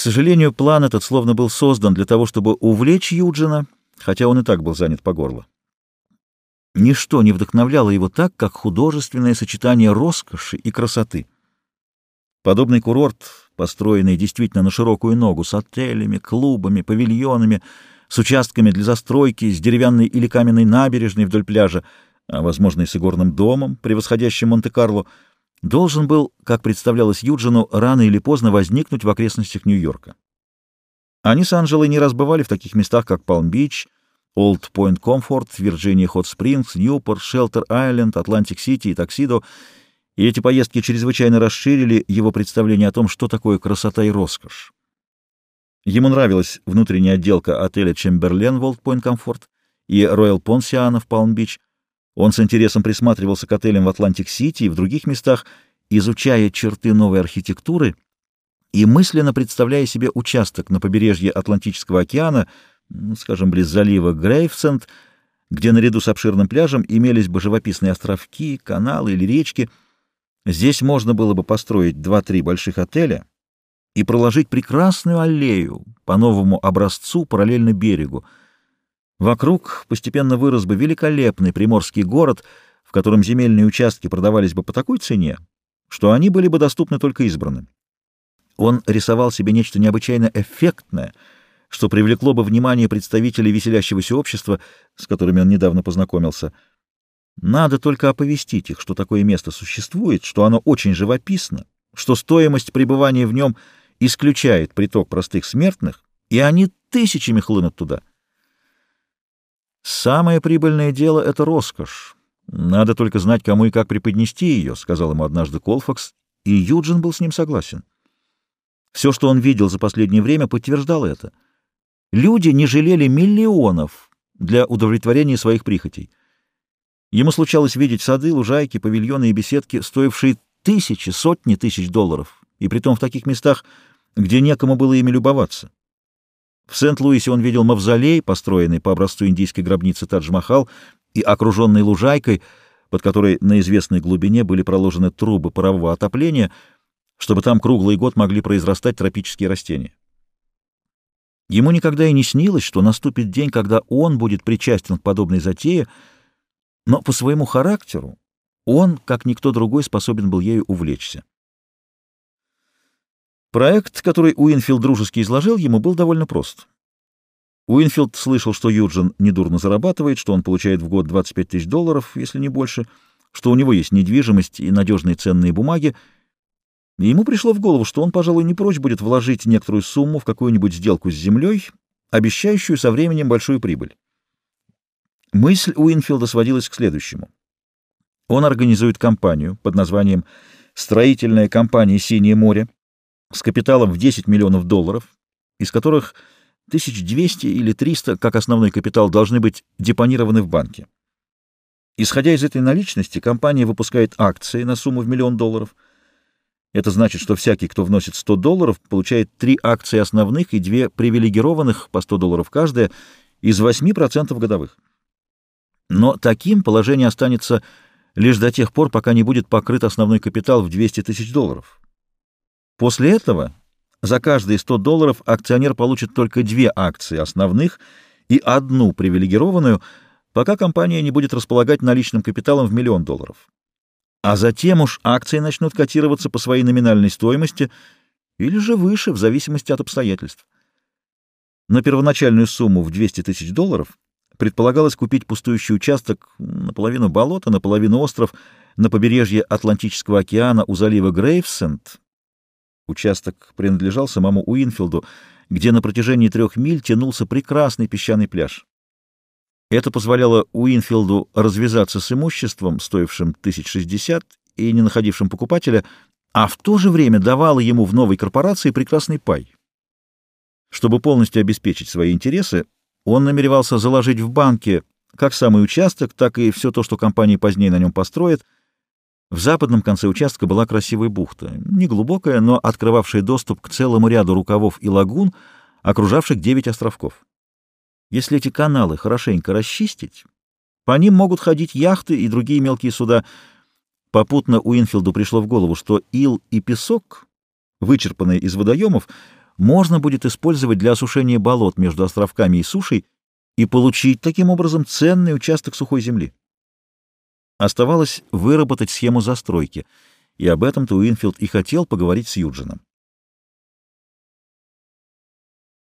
сожалению, план этот словно был создан для того, чтобы увлечь Юджина, хотя он и так был занят по горло. Ничто не вдохновляло его так, как художественное сочетание роскоши и красоты. Подобный курорт, построенный действительно на широкую ногу, с отелями, клубами, павильонами, с участками для застройки, с деревянной или каменной набережной вдоль пляжа, а, возможно, и с игорным домом, превосходящим Монте-Карло, должен был, как представлялось Юджину, рано или поздно возникнуть в окрестностях Нью-Йорка. Они с Анжелой не раз бывали в таких местах, как Палм-Бич, Олд Пойнт Комфорт, Вирджиния Хот Спрингс, Ньюпорт, Шелтер Айленд, Атлантик-Сити и Таксидо, и эти поездки чрезвычайно расширили его представление о том, что такое красота и роскошь. Ему нравилась внутренняя отделка отеля Чемберлен в Олд Пойнт Комфорт и Ройял Понсиана в Палм-Бич. Он с интересом присматривался к отелям в Атлантик-Сити и в других местах, изучая черты новой архитектуры и мысленно представляя себе участок на побережье Атлантического океана, ну, скажем, близ залива Грейвсенд, где наряду с обширным пляжем имелись бы живописные островки, каналы или речки. Здесь можно было бы построить два-три больших отеля и проложить прекрасную аллею по новому образцу параллельно берегу. Вокруг постепенно вырос бы великолепный приморский город, в котором земельные участки продавались бы по такой цене, что они были бы доступны только избранным. Он рисовал себе нечто необычайно эффектное, что привлекло бы внимание представителей веселящегося общества, с которыми он недавно познакомился. Надо только оповестить их, что такое место существует, что оно очень живописно, что стоимость пребывания в нем исключает приток простых смертных, и они тысячами хлынут туда. «Самое прибыльное дело — это роскошь. Надо только знать, кому и как преподнести ее», — сказал ему однажды Колфакс, и Юджин был с ним согласен. Все, что он видел за последнее время, подтверждало это. Люди не жалели миллионов для удовлетворения своих прихотей. Ему случалось видеть сады, лужайки, павильоны и беседки, стоившие тысячи, сотни тысяч долларов, и притом в таких местах, где некому было ими любоваться. В Сент-Луисе он видел мавзолей, построенный по образцу индийской гробницы Тадж-Махал и окруженный лужайкой, под которой на известной глубине были проложены трубы парового отопления — чтобы там круглый год могли произрастать тропические растения. Ему никогда и не снилось, что наступит день, когда он будет причастен к подобной затее, но по своему характеру он, как никто другой, способен был ею увлечься. Проект, который Уинфилд дружески изложил ему, был довольно прост. Уинфилд слышал, что Юджин недурно зарабатывает, что он получает в год 25 тысяч долларов, если не больше, что у него есть недвижимость и надежные ценные бумаги, и ему пришло в голову, что он, пожалуй, не прочь будет вложить некоторую сумму в какую-нибудь сделку с землей, обещающую со временем большую прибыль. Мысль Уинфилда сводилась к следующему. Он организует компанию под названием «Строительная компания «Синее море» с капиталом в 10 миллионов долларов, из которых 1200 или 300 как основной капитал должны быть депонированы в банке. Исходя из этой наличности, компания выпускает акции на сумму в миллион долларов – это значит, что всякий, кто вносит 100 долларов, получает три акции основных и две привилегированных по 100 долларов каждая из 8% годовых. Но таким положение останется лишь до тех пор, пока не будет покрыт основной капитал в 200 тысяч долларов. После этого за каждые 100 долларов акционер получит только две акции основных и одну привилегированную, пока компания не будет располагать наличным капиталом в миллион долларов а затем уж акции начнут котироваться по своей номинальной стоимости или же выше, в зависимости от обстоятельств. На первоначальную сумму в 200 тысяч долларов предполагалось купить пустующий участок наполовину болота, наполовину остров на побережье Атлантического океана у залива Грейвсенд. Участок принадлежал самому Уинфилду, где на протяжении трех миль тянулся прекрасный песчаный пляж. Это позволяло Уинфилду развязаться с имуществом, стоившим 1060 и не находившим покупателя, а в то же время давало ему в новой корпорации прекрасный пай. Чтобы полностью обеспечить свои интересы, он намеревался заложить в банке как самый участок, так и все то, что компания позднее на нем построит. В западном конце участка была красивая бухта, неглубокая, но открывавшая доступ к целому ряду рукавов и лагун, окружавших девять островков. Если эти каналы хорошенько расчистить, по ним могут ходить яхты и другие мелкие суда. Попутно Уинфилду пришло в голову, что ил и песок, вычерпанные из водоемов, можно будет использовать для осушения болот между островками и сушей и получить таким образом ценный участок сухой земли. Оставалось выработать схему застройки, и об этом-то Уинфилд и хотел поговорить с Юджином.